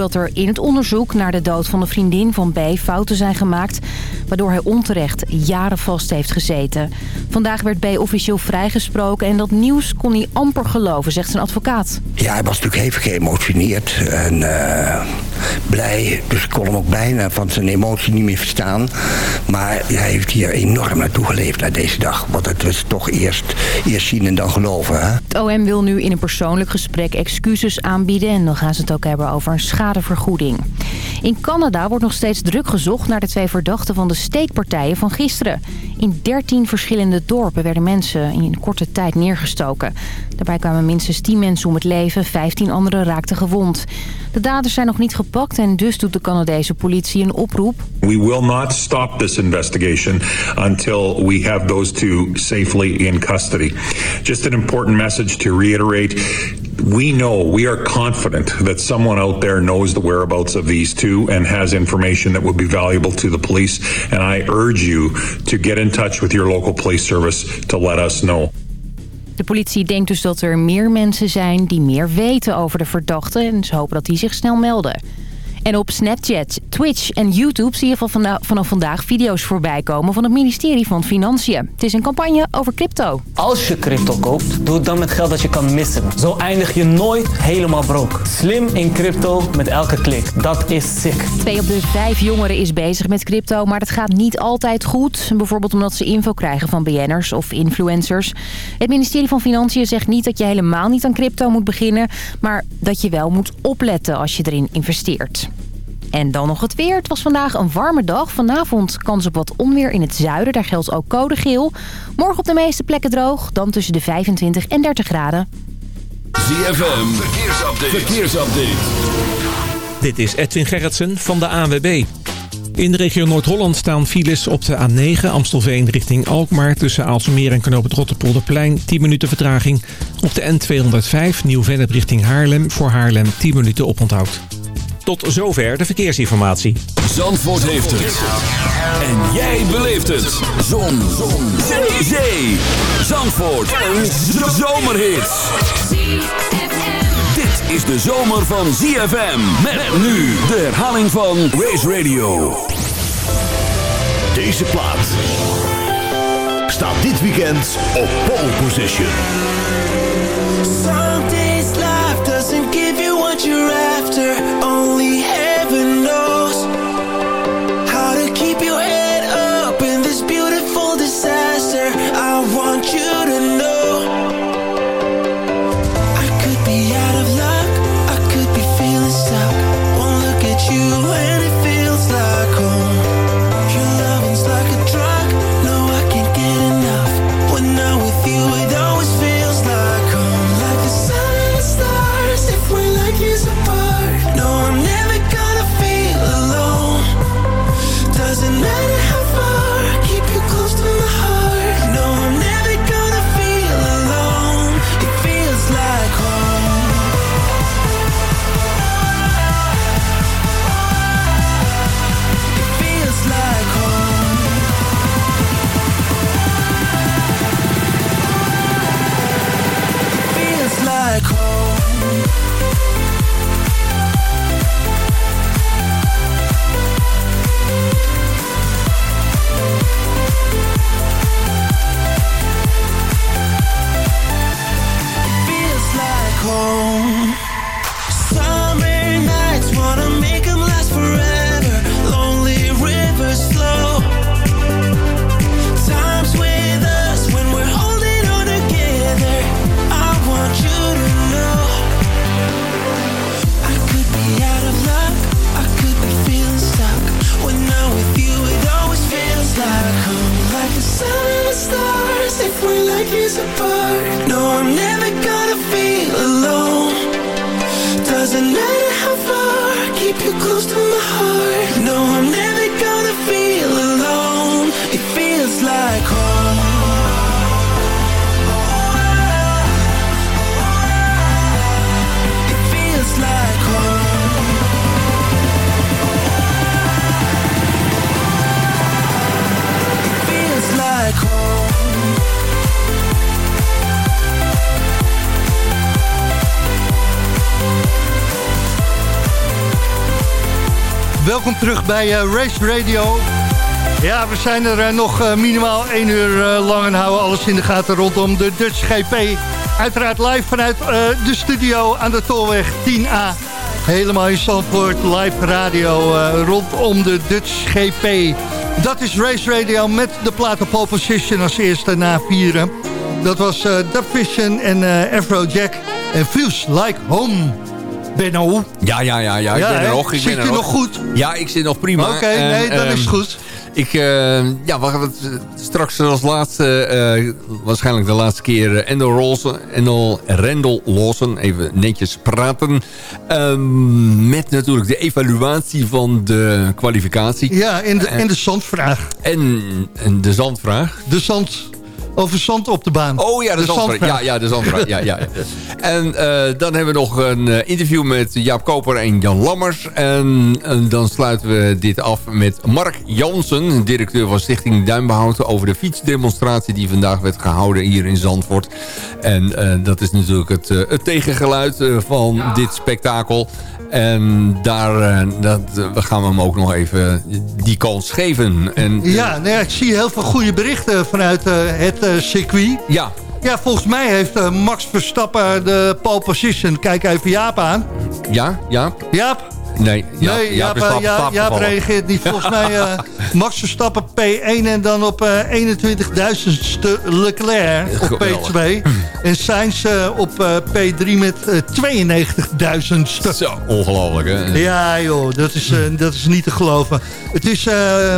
dat er in het onderzoek naar de dood van de vriendin van B fouten zijn gemaakt... waardoor hij onterecht jaren vast heeft gezeten. Vandaag werd B officieel vrijgesproken en dat nieuws kon hij amper geloven, zegt zijn advocaat. Ja, hij was natuurlijk even geëmotioneerd en uh, blij. Dus ik kon hem ook bijna van zijn emotie niet meer verstaan. Maar hij heeft hier enorm naartoe geleefd naar deze dag. Want het was toch eerst, eerst zien en dan geloven. Hè? Het OM wil nu in een persoonlijk gesprek excuses aanbieden... en dan gaan ze het ook hebben over een schadevergoeding. In Canada wordt nog steeds druk gezocht naar de twee verdachten van de steekpartijen van gisteren. In 13 verschillende dorpen werden mensen in korte tijd neergestoken. Daarbij kwamen minstens 10 mensen om het leven, 15 anderen raakten gewond. De daders zijn nog niet gepakt en dus doet de Canadese politie een oproep. We will not stop this investigation until we have those two safely in custody. Just an important message to reiterate. We know, we are confident that someone out there knows the whereabouts of these two and has information that would be valuable to the police. And I urge you to get in touch with your local police service to let us know. De politie denkt dus dat er meer mensen zijn die meer weten over de verdachten... en ze hopen dat die zich snel melden. En op Snapchat, Twitch en YouTube zie je vanaf vandaag video's voorbij komen van het ministerie van Financiën. Het is een campagne over crypto. Als je crypto koopt, doe het dan met geld dat je kan missen. Zo eindig je nooit helemaal broke. Slim in crypto met elke klik. Dat is sick. Twee op de vijf jongeren is bezig met crypto, maar dat gaat niet altijd goed. Bijvoorbeeld omdat ze info krijgen van BN'ers of influencers. Het ministerie van Financiën zegt niet dat je helemaal niet aan crypto moet beginnen, maar dat je wel moet opletten als je erin investeert. En dan nog het weer. Het was vandaag een warme dag. Vanavond kans op wat onweer in het zuiden. Daar geldt ook code geel. Morgen op de meeste plekken droog. Dan tussen de 25 en 30 graden. ZFM. Verkeersupdate. Verkeersupdate. Dit is Edwin Gerritsen van de ANWB. In de regio Noord-Holland staan files op de A9 Amstelveen richting Alkmaar... tussen Aalsmeer en Knoop het Rotterpolderplein 10 minuten vertraging. Op de N205 Nieuw-Vennep richting Haarlem voor Haarlem 10 minuten oponthoud. Tot zover de verkeersinformatie. Zandvoort heeft het. En jij beleeft het. Zon. Zon. Zee. Zee. Zandvoort. Een zomerhit. Dit is de zomer van ZFM. Met nu de herhaling van Race Radio. Deze plaat staat dit weekend op pole position. You're after. Only heaven knows bij eh, Race Radio. Ja, we zijn er eh, nog eh, minimaal één uur lang en houden alles in de gaten rondom de Dutch GP. Uiteraard live vanuit de studio aan de Tolweg 10A. Helemaal in Zandvoort, live radio rondom de Dutch GP. Dat is Race Radio met de platen pole position als eerste na vieren. Dat was Dub Vision en eh Afrojack en Feels Like Home. Benno. Ja, ja, ja, ja. Ik Ja, ben er nog. Ik Zit ben er je nog goed? Ja, ik zit nog prima. Oké, nee, dan is ehm, goed. Ik, eh, ja, we gaan het eh, straks als laatste, eh, waarschijnlijk de laatste keer, eh, Endel Lawson, Endel Rendel Lawson, even netjes praten. Ehm, met natuurlijk de evaluatie van de kwalificatie. Ja, en de, en de zandvraag. En, en de zandvraag. De zand... Over zand op de baan. Oh ja, de, zandvraag. Ja, ja, de zandvraag. Ja, ja, ja. En eh, dan hebben we nog een eh, interview met Jaap Koper en Jan Lammers. En, en dan sluiten we dit af met Mark Jansen, directeur van Stichting Duinbehoud... over de fietsdemonstratie die vandaag werd gehouden hier in Zandvoort. En eh, dat is natuurlijk het, het tegengeluid van dit spektakel. En daar eh, dat, eh, gaan we hem ook nog even die kans geven. En, eh, Ja, nou ja, ik zie heel veel goede berichten vanuit eh, het circuit. ja, Ja, volgens mij heeft Max Verstappen de pole position. Kijk even Jaap aan. ja, ja. Jaap? Nee, ja, nee, Jaap Jaap, eh, Jaap reageert niet. Volgens mij eh, Max Verstappen P1 en dan op eh 21.000ste Leclerc op Geweldig. P2. En Sainz eh, op eh, P3 met eh 92.000ste. Zo, ongelooflijk hè. Ja joh, dat is, dat is niet te geloven. Het is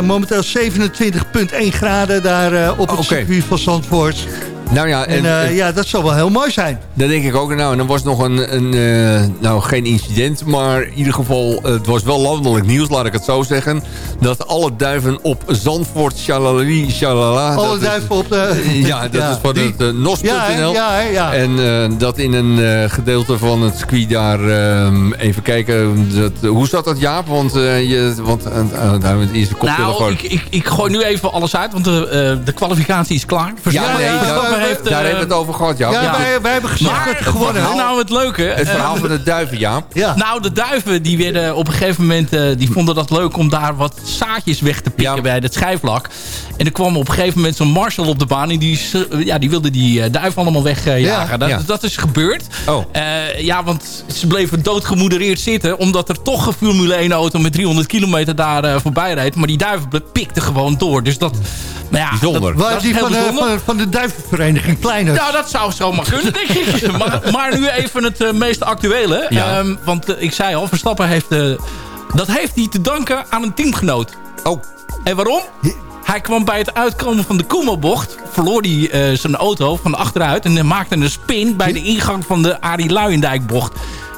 momenteel 27,1 graden daar op het Oké. circuit van Zandvoort. Nou ja, En, en, eh, ja, dat zou wel heel mooi zijn. dat denk ik ook. Nou, en er was nog een, een eh, nou geen incident, maar in ieder geval, het was wel landelijk nieuws, laat ik het zo zeggen. Dat alle duiven op Zandvoort, shalalali, shalala. Alle is- duiven op de... Ja, dat is van die- het uh, nos.nl. Ja, ja. En eh, dat in een eh, gedeelte van het circuit daar... ehm, even kijken, dat, hoe zat dat Jaap? Want, eh, je, want uh, daar met eerste koptelefoon. Nou, ik, ik, ik gooi nu even alles uit, want de, eh, de kwalificatie is klaar. ja, nee, heeft, daar eh, hebben we het over gehad, Jaap. ja, Ja. Wij, wij hebben gezegd Maar dat je gewonnen wat is hebt. nou het leuke? Het verhaal Eh, van de duiven, Jaap. Ja. Nou, de duiven die werden op een gegeven moment... eh, die vonden dat leuk om daar wat zaadjes weg te pikken Ja. bij het schijfvlak. En er kwam op een gegeven moment zo'n marshal op de baan... en die, ja, die wilde die eh, duiven allemaal wegjagen. Ja. dat, Ja. dat is gebeurd. Oh. Eh, ja, want ze bleven doodgemoedereerd zitten... omdat er toch een Formule 1 auto met 300 kilometer daar eh, voorbij reed. Maar die duiven pikten gewoon door. Dus dat... Nou ja, Bijzonder. dat- Waar die van de, bijzonder. van, van de duivenvereniging Kleine? Nou, dat zou zomaar kunnen, denk ik. Maar, maar nu even het eh, meest actuele. Ja. Ehm, want eh, ik zei al, Verstappen heeft... eh, dat heeft hij te danken aan een teamgenoot. Oh, En waarom? Hij kwam bij het uitkomen van de Koemelbocht... verloor hij eh, zijn auto van achteruit... en maakte een spin bij de ingang van de Arie Luijendijkbocht.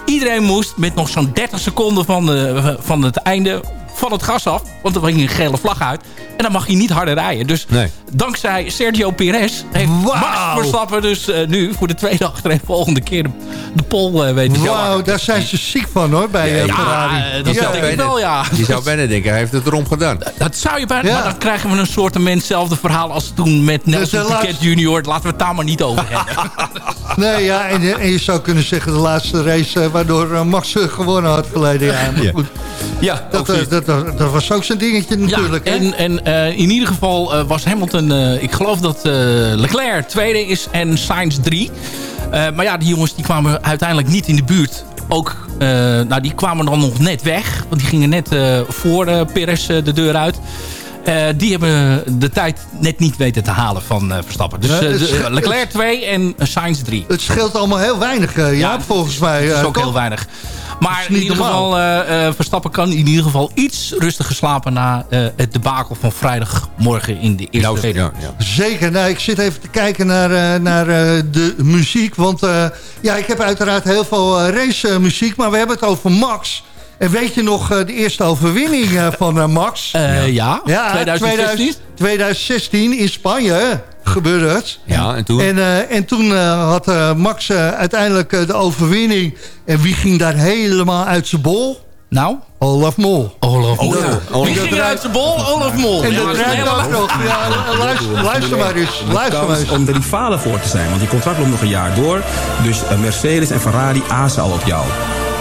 Iedereen moest met nog zo'n 30 seconden van, de, van het einde van het gas af. Want er ging een gele vlag uit. En dan mag hij niet harder rijden. Dus Nee. dankzij Sergio Perez heeft Wauw. Max Verstappen dus eh, nu voor de tweede achtereen volgende keer de, de pol eh, weten te Wauw, daar zijn ze ziek van hoor, bij eh, Ja, Ferrari. eh, dat Ja, denk ik wel, ja. Je zou bijna denken, hij heeft het erom gedaan. Dat zou je bijna... Ja. Maar dan krijgen we een soort hetzelfde verhaal als toen met Nelson Dus, eh, Piquet Junior. Laten we het daar maar niet over hebben. Nee, ja, en, en je zou kunnen zeggen de laatste race waardoor Max gewonnen had verleden jaar. Ja. Ja, dat, dat, dat, dat was ook zijn dingetje natuurlijk. ja, en, en eh, in ieder geval eh, was Hamilton... eh, ik geloof dat Leclerc tweede is en Sainz drie. Maar ja, die jongens die kwamen uiteindelijk niet in de buurt. Ook, nou, die kwamen dan nog net weg. Want die gingen net voor Perez de deur uit. Eh, die hebben de tijd net niet weten te halen van eh, Verstappen. Dus Ja, het de- scheelt- Leclerc 2 en Sainz 3. Het scheelt allemaal heel weinig, Jaap, volgens mij. Dat is ook heel weinig. Maar in ieder geval, eh, eh, Verstappen kan in ieder geval iets rustiger slapen... na eh, het debakel van vrijdagmorgen in de eerste nou, ja, ja. Zeker. Nou, ik zit even te kijken naar, eh, naar eh, de muziek. Want eh, ja, ik heb uiteraard heel veel eh, race muziek. Maar we hebben het over Max. En weet je nog eh, de eerste overwinning eh, van eh, Max? Eh, ja, ja, 2016. 2000 2016 in Spanje gebeurde het. Ja, en toen? En, eh, en toen eh, had Max eh, uiteindelijk eh, de overwinning. En wie ging daar helemaal uit zijn bol? Nou? Olaf Mol. Olaf Mol. ja. Wie ging er uit zijn bol? Olaf Mol. En dat rijdt ook nog. Ja, luister, luister maar eens. Luister maar kans eens. om de rivalen voor te zijn. Want die contract loopt nog een jaar door. Dus Mercedes en Ferrari azen al op jou.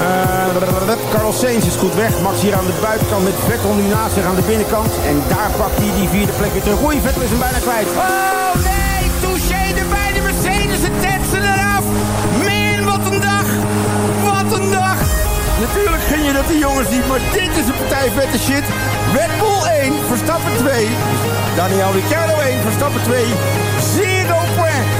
eh, Carlos Sainz is goed weg. Max hier aan de buitenkant met Vettel nu naast zich aan de binnenkant. En daar pakt hij die vierde plek weer terug. Oei, Vettel is hem bijna kwijt. Oh nee, touché erbij, de Mercedes, het tetsen eraf. Man, wat een dag, wat een dag. Natuurlijk gun je dat die jongens niet, maar dit is een partij vette shit. Red Bull 1, Verstappen 2. Daniel Ricciardo 1, Verstappen 2. Zero point.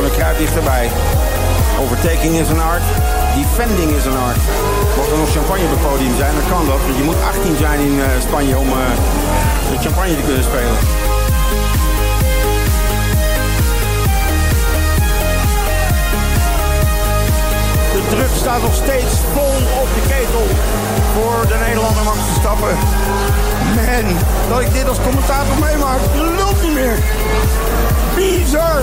Koning kruipt dichterbij. Overtaking is een art. Defending is een art. Mocht er nog champagne op het podium zijn, dan kan dat. Je moet 18 zijn in eh, Spanje om de champagne te kunnen spelen. De druk staat nog steeds vol op de ketel voor de Nederlander Max Verstappen. Man, dat ik dit als commentator meemaak, lult niet meer. Bizar.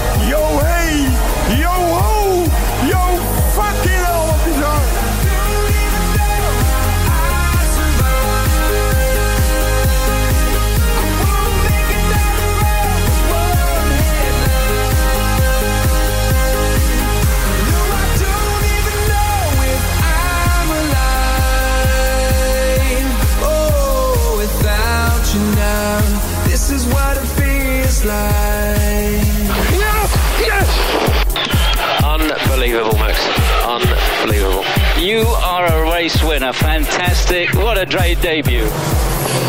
A great debut.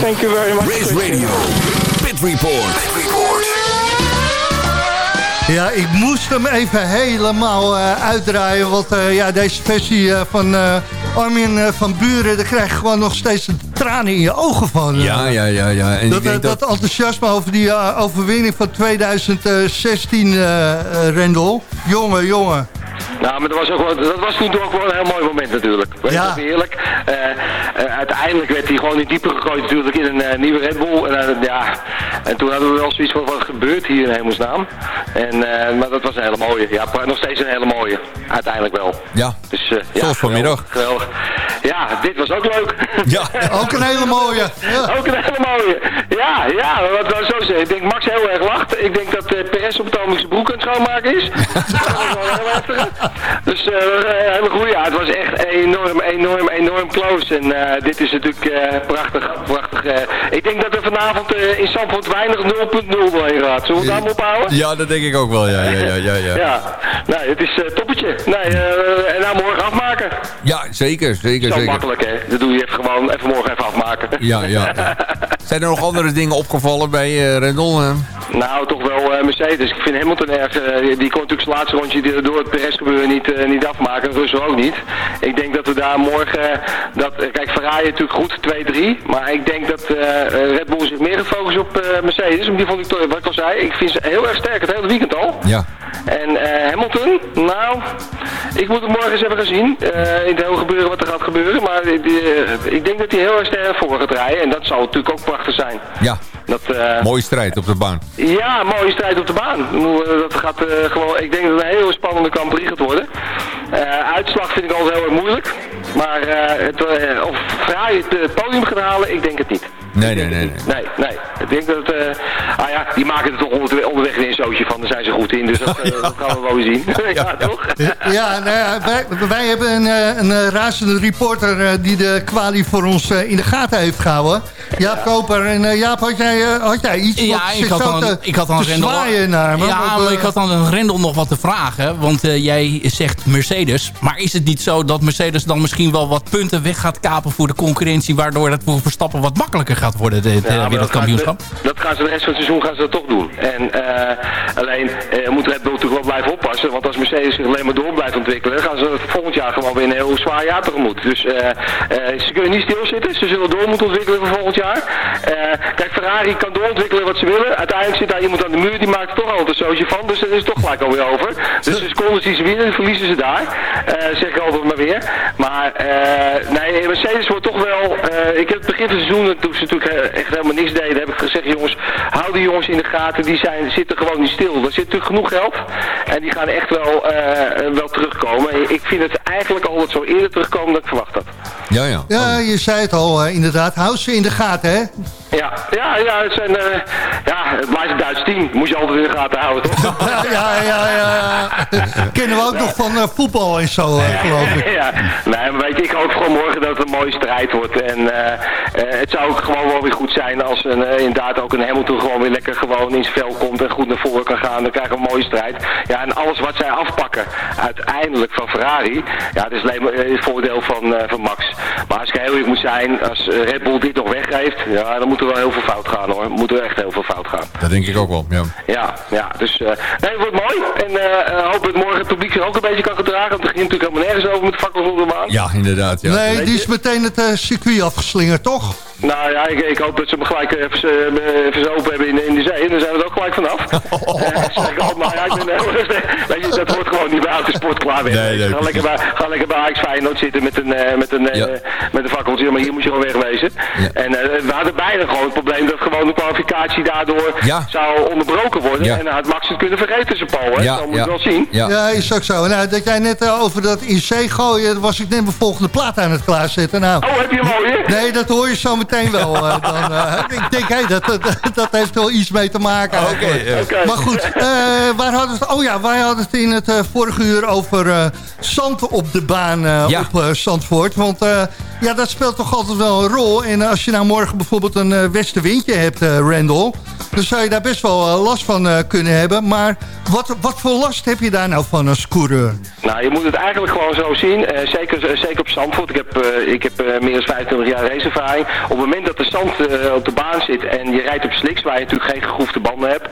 Thank you very much. Race Radio, Pit Report. Pit Report. Ja, ik moest hem even helemaal eh, uitdraaien. Want eh, ja, deze versie eh, van eh, Armin eh, van Buren... daar krijg je gewoon nog steeds een tranen in je ogen van. Ja, ja, ja. ja. En dat, ik denk dat, dat enthousiasme over die eh, overwinning van 2016, eh eh, Rendel. Jongen, jongen. Nou, maar dat was, ook wel, dat was toen ook wel een heel mooi moment natuurlijk. Weet Ja. je, eerlijk. Uiteindelijk werd hij gewoon in diepe gegooid natuurlijk in een eh, nieuwe Red Bull. En, eh, ja, en toen hadden we wel zoiets van wat gebeurt hier in hemelsnaam. En, eh, maar dat was een hele mooie. Ja, nog steeds een hele mooie. Uiteindelijk wel. Ja, Dus, ja, zoals vanmiddag. Geweldig. ja, dit was ook leuk. Ja, ook een hele mooie. Ook een hele mooie. Ja, ja, wat we zo zeggen. Ik denk Max heel erg lacht. Ik denk dat uh, PS op het zijn broek aan het schoonmaken is. dat was wel heel heftig. Dus uh, hele goede. Ja, het was echt enorm, enorm, enorm close. En uh, dit is natuurlijk uh, prachtig, prachtig. ik denk dat er vanavond in Zandvoort weinig 0.0 doorheen gaat. Zullen we het allemaal ophouden? Ja, dat denk ik ook wel. Ja, ja, ja, ja. ja. ja. Nee, het is toppetje. Nee, en nou morgen afmaken. Ja, zeker, zeker, Zo zeker. makkelijk, hè. Dat doe je even gewoon even morgen even afmaken. Ja, ja. Zijn er nog andere dingen opgevallen bij uh, Rendel? Nou, toch Mercedes. Ik vind Hamilton erg. Uh, die kon natuurlijk zijn laatste rondje door het Perez-gebeuren niet, niet afmaken. Russell ook niet. Ik denk dat we daar morgen... Dat, kijk, Ferrari natuurlijk goed, 2-3. Maar ik denk dat Red Bull zich meer gefocust op Mercedes. Om die vond ik toch, wat ik al zei, ik vind ze heel erg sterk het hele weekend al. Ja. En Hamilton, nou, ik moet het morgen eens even gaan zien. in het hele gebeuren wat er gaat gebeuren. Maar ik denk dat hij heel erg sterk voor gaat rijden. En dat zal natuurlijk ook prachtig zijn. Ja. Dat, uh, mooie strijd op de baan. Ja, mooie strijd op de baan. Dat gaat gewoon, ik denk dat het een hele spannende Grand Prix gaat worden. Uitslag vind ik altijd heel erg moeilijk. Maar het, of Ferrari het podium gaat halen, ik denk het niet. Nee, nee, nee, nee. Nee, nee. Ik denk dat. Uh, ah ja, die maken er toch onder, onderweg weer een zootje van. Daar zijn ze goed in. Dus dat, uh, dat gaan we wel weer zien. ja, ja, toch? Ja, nou ja wij, wij hebben een, een razende reporter die de kwalie voor ons in de gaten heeft gehouden. Jaap ja. Koper. En Jaap, had jij, had jij iets ja, ik had, dan, te, ik had dan Rendel, naar me? Ja, maar ik had dan een Rendel nog wat te vragen. Want jij zegt Mercedes. Maar is het niet zo dat Mercedes dan misschien wel wat punten weg gaat kapen voor de concurrentie... waardoor dat voor Verstappen wat makkelijker gaat worden, dit ja, wereldkampioenschap? Dat, dat gaan ze de rest van het seizoen gaan ze dat toch doen. En uh, alleen uh, moet Red Bull natuurlijk wel blijven oppassen. Want als Mercedes zich alleen maar door blijft ontwikkelen... dan gaan ze volgend jaar gewoon weer een heel zwaar jaar tegemoet. Dus uh, ze kunnen niet stilzitten. Ze zullen door moeten ontwikkelen voor volgend jaar. kijk, Ferrari kan doorontwikkelen wat ze willen. Uiteindelijk zit daar iemand aan de muur. Die maakt er toch altijd een zootje van. Dus dat is toch gelijk alweer over. Dus de secondes die ze winnen, verliezen ze daar. zeg ik altijd maar weer. Maar nee, Mercedes wordt toch wel... ik heb het begin van het seizoen, toen ze natuurlijk echt helemaal niks deden, heb ik gezegd, jongens, hou die jongens in de gaten, die zijn, zitten gewoon niet stil. Er zit natuurlijk genoeg geld en die gaan echt wel, uh, wel terugkomen. Ik vind het eigenlijk al wat zo eerder terugkomen dan ik verwacht had. Ja, ja. Ja, je zei het al, uh, inderdaad. Hou ze in de gaten, hè? Ja, ja, ja, het, zijn, uh, ja, het blijft een Duits team. Moet je altijd in de gaten houden, toch? ja, ja, ja. ja. Kennen we ook nog van uh, voetbal en zo, uh, geloof ik. ja, nee, maar weet je, ik hoop gewoon morgen dat het een mooie strijd wordt. En het zou ook gewoon wel weer goed zijn als een, inderdaad ook een Hamilton gewoon weer lekker gewoon in zijn vel komt en goed naar voren kan gaan. Dan krijgen we een mooie strijd. Ja, en alles wat zij afpakken uiteindelijk van Ferrari, ja, dat is alleen maar het voordeel van, van Max. Maar als ik heel eerlijk moet zijn, als Red Bull dit nog weggeeft, ja, dan moet er wel heel veel fout gaan hoor. Moet er echt heel veel fout gaan. Dat denk ik ook wel, ja. Ja, ja dus uh, nee, het wordt mooi. En uh, hoop dat morgen het publiek zich ook een beetje kan gedragen. Want er ging natuurlijk helemaal nergens over met de fakkels op de baan. Ja, inderdaad. Ja. Nee, die is meteen het uh, circuit afgeslingerd, toch? Nou ja, ik, ik, hoop dat ze hem gelijk even, even open hebben in, in de zee. En dan zijn we er ook gelijk vanaf. zeg ik altijd, maar ja, ik ben dat wordt gewoon niet bij elke sport klaar weer. Nee, nee, ga, lekker bij, ga lekker bij Ajax Feyenoord zitten met een, met een, ja. met een fakkeltje. Maar hier moet je gewoon wegwezen. Ja. En we hadden bijna gewoon het probleem dat gewoon de kwalificatie daardoor ja. zou onderbroken worden. Ja. En dan had Max het kunnen vergeten, zijn Paul. Hè? Ja, dat moet je wel zien. Ja, ja is ook zo. Nou, dat jij net over dat zee gooien, was ik net mijn volgende plaat aan het klaarzetten. Nou, oh, heb je hem al weer? Nee, dat hoor je zo meteen wel. Uh, dan, uh, ik denk, hey, dat, dat, dat, heeft wel iets mee te maken. Oké. Okay, okay. Maar goed, waar hadden we het? Oh ja, wij hadden het in het vorige uur over zand op de baan op Zandvoort. Want ja, dat speelt toch altijd wel een rol. En als je nou morgen bijvoorbeeld een westenwindje hebt, uh, Randall... dan zou je daar best wel uh, last van uh, kunnen hebben. Maar wat, wat voor last heb je daar nou van als coureur? Nou, je moet het eigenlijk gewoon zo zien. zeker, zeker op Zandvoort. Ik heb, ik heb meer dan 25 jaar raceervaring. Op het moment dat de zand op de baan zit en je rijdt op slicks... waar je natuurlijk geen gegroefde banden hebt...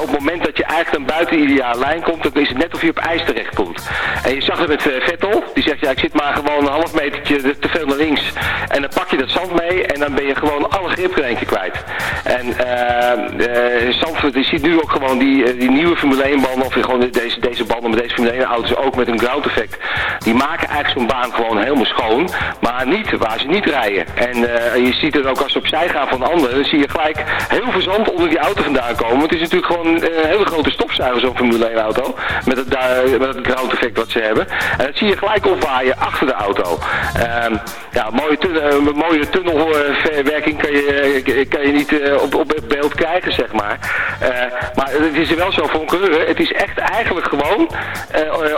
op het moment eigenlijk dan buiten lijn komt... dan is het net of je op ijs terecht komt. En je zag het met Vettel. Die zegt, ja, ik zit maar gewoon een half metertje te veel naar links. En dan pak je dat zand mee en dan ben je gewoon alle grip er één keer kwijt. En uh, Zandvoort, je ziet nu ook gewoon die, die nieuwe Formule 1 banden, of gewoon deze, deze banden met deze Formule 1 auto's, ook met een ground effect. Die maken eigenlijk zo'n baan gewoon helemaal schoon, maar niet waar ze niet rijden. En je ziet het ook als ze opzij gaan van anderen, dan zie je gelijk heel veel zand onder die auto vandaan komen. Het is natuurlijk gewoon een hele grote grote stofzuiger, zo'n Formule 1 auto. Met het, met het ground effect wat ze hebben. En dat zie je gelijk opwaaien achter de auto. Ehm, ja, mooie, tun eh, mooie tunnelverwerking kan je, eh, kan je niet eh, op, op beeld krijgen, zeg maar. Maar het is er wel zo voor een coureur. Het is echt eigenlijk gewoon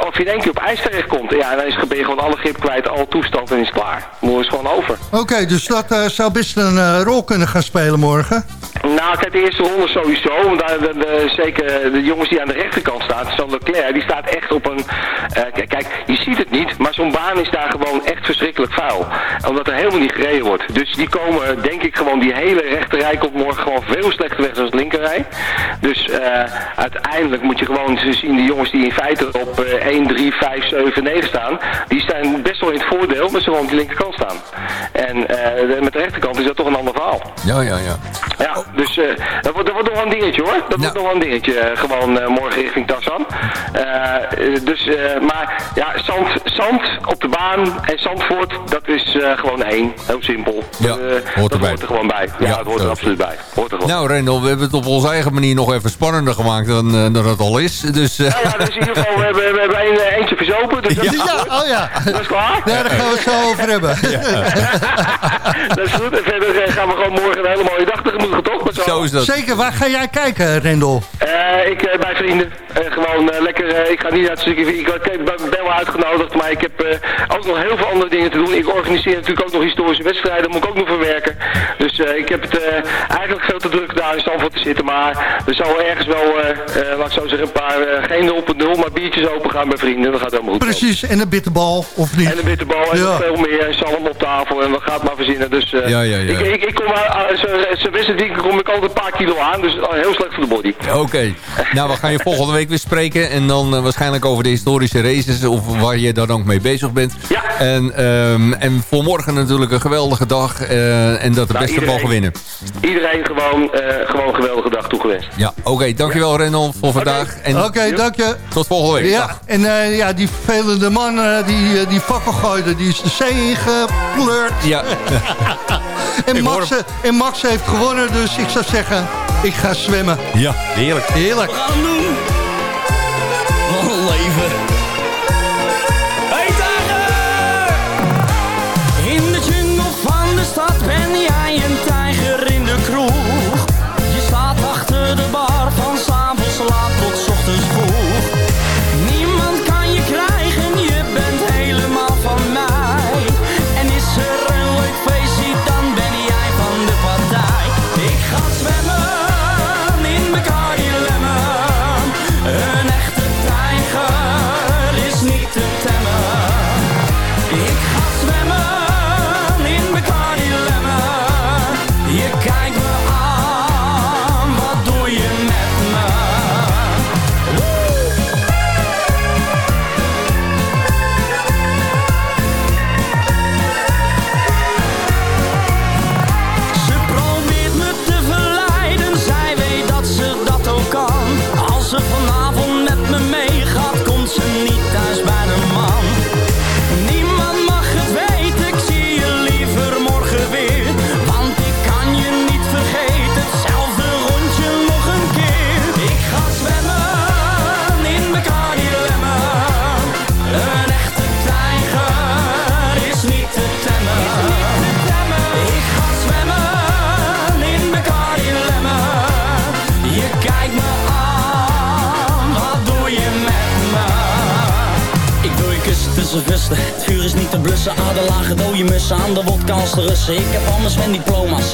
of je in één keer op ijs terechtkomt. Ja, dan is, ben je gewoon alle grip kwijt, alle toestand en is het klaar. Dan is het gewoon over. Oké, dus dat zou best een rol kunnen gaan spelen morgen. Nou, kijk, de eerste ronde sowieso. Want daar, de, de- zeker de jongens die aan de rechterkant staan, Saint Leclerc, die staat echt op een... eh, kijk, je ziet het niet, maar zo'n baan is daar gewoon echt verschrikkelijk vuil. Omdat er helemaal niet gereden wordt. Dus die komen, denk ik, gewoon die hele rechterrij komt morgen gewoon veel slechter weg dan het linkerrij. Dus eh, uiteindelijk moet je gewoon zien, die jongens die in feite op eh, 1, 3, 5, 7, 9 staan, die staan best wel in het voordeel, maar ze gewoon op die linkerkant staan. En eh, de- met de rechterkant is dat toch een ander verhaal. Ja, ja, ja. Ja, dus dat, wordt, dat wordt nog wel een dingetje hoor. Dat wordt nog wel een dingetje. Gewoon eh, morgen richting Tassan. Eh, dus, eh, maar ja, zand, zand op de baan en Zandvoort, dat is eh, gewoon één. Heel simpel. Ja, Eh, hoort dat erbij. hoort er gewoon bij. Ja, Ja, het hoort er absoluut bij. Hoort er. Nou, Rendel, we hebben het op onze eigen manier nog even spannender gemaakt dan, dan het al is. Dus, eh, Nou ja, dus in ieder geval, we hebben, we hebben een, eentje verzopen. Dus dat, is Ja, goed. oh ja. dat is klaar. Ja, daar gaan we het zo over hebben. dat is goed. En verder eh, gaan we gewoon morgen een hele mooie dag tegemoet, toch? Zo is dat. Zeker, waar ga jij kijken, Rendel? Eh, ik eh, bij vrienden. Gewoon lekker. ik ga niet naar het stukje. Ik, ben wel uitgenodigd, maar ik heb eh, ook nog heel veel andere dingen te doen. Ik organiseer natuurlijk ook nog historische wedstrijden. Moet ik ook nog verwerken. Dus eh, ik heb het eh, eigenlijk veel te druk daar in Stamford te zitten. Maar er zal ergens wel, laat ik zo zeggen, een paar, geen 0.0, maar biertjes open gaan bij vrienden. Dat gaat helemaal goed. Precies, en een bitterbal, of niet? En een bitterbal en Ja. nog veel meer. En zalm op tafel en we gaan het maar verzinnen. Dus eh, Ja, ja, ja. Ik, ik, ik kom uit, zo'n wedstrijd kom ik altijd een paar kilo aan. Dus eh, heel slecht voor de body. Oké. Nou, we gaan je volgende week weer spreken. En dan eh, waarschijnlijk over de historische races. Of waar je dan ook mee bezig bent. Ja. En, ehm, en voor morgen natuurlijk een geweldige dag. eh, en dat de Nou, beste iedereen- mogen winnen. Iedereen gewoon, eh, gewoon een geweldige dag toegewenst. Ja, oké. dankjewel Renel voor vandaag. En Oké, dank je. tot volgende week. Ja, Dag. en eh, ja, die vervelende man eh, die eh, die fakkel gooide, die is de zee ingepleurd. Ja. En Max, eh, en Max heeft gewonnen, dus ik zou zeggen, ik ga zwemmen. Ja, heerlijk. Heerlijk.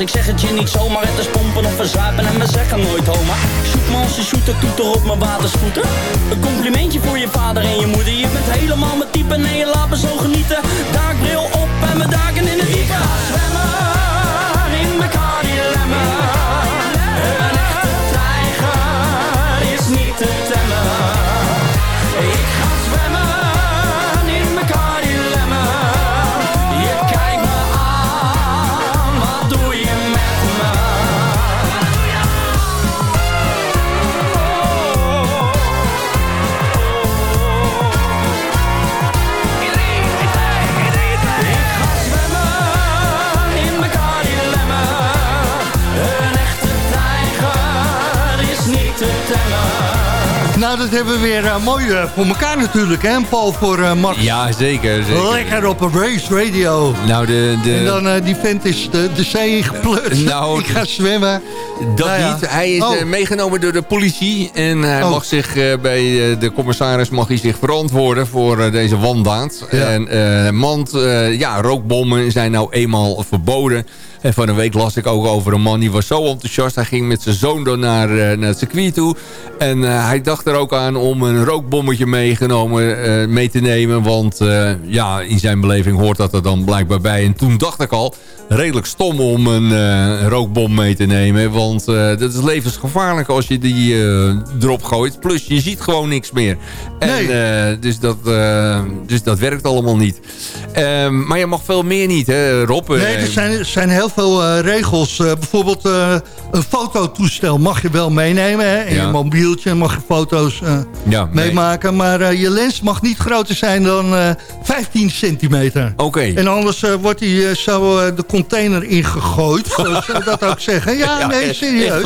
Ik zeg het je niet mooi eh, voor elkaar natuurlijk, hè? Paul voor eh, Max. Ja, zeker, zeker. Lekker op een race radio. Nou, de... de... En dan eh, die vent is de, de zee ingepleurd. Nou, Ik ga zwemmen. Dat Nou ja. niet. Hij is Oh. meegenomen door de politie. En hij Oh. mag zich bij de commissaris mag hij zich verantwoorden voor deze wandaad. Ja. En, eh, ja, rookbommen zijn nou eenmaal verboden. En van een week las ik ook over een man die was zo enthousiast. Hij ging met zijn zoon door naar, eh, naar het circuit toe. En eh, hij dacht er ook aan om een rookbommetje meegenomen, eh, mee te nemen. Want ja, in zijn beleving hoort dat er dan blijkbaar bij. En toen dacht ik al, redelijk stom om een rookbom mee te nemen. Want dat is levensgevaarlijk als je die erop gooit. Plus je ziet gewoon niks meer. En, dus, dat, dus dat werkt allemaal niet. Ehm, maar je mag veel meer niet, hè Rob? Nee, er zijn, er zijn heel veel eh, regels. Eh, bijvoorbeeld eh, een fototoestel mag je wel meenemen. Hè? In Ja. je mobieltje mag je foto's nee. meemaken. Maar je lens mag niet groter zijn dan eh 15 centimeter. Oké. En anders wordt die zo de container ingegooid. Zoals ze dat ook zeggen. Ja, nee, serieus.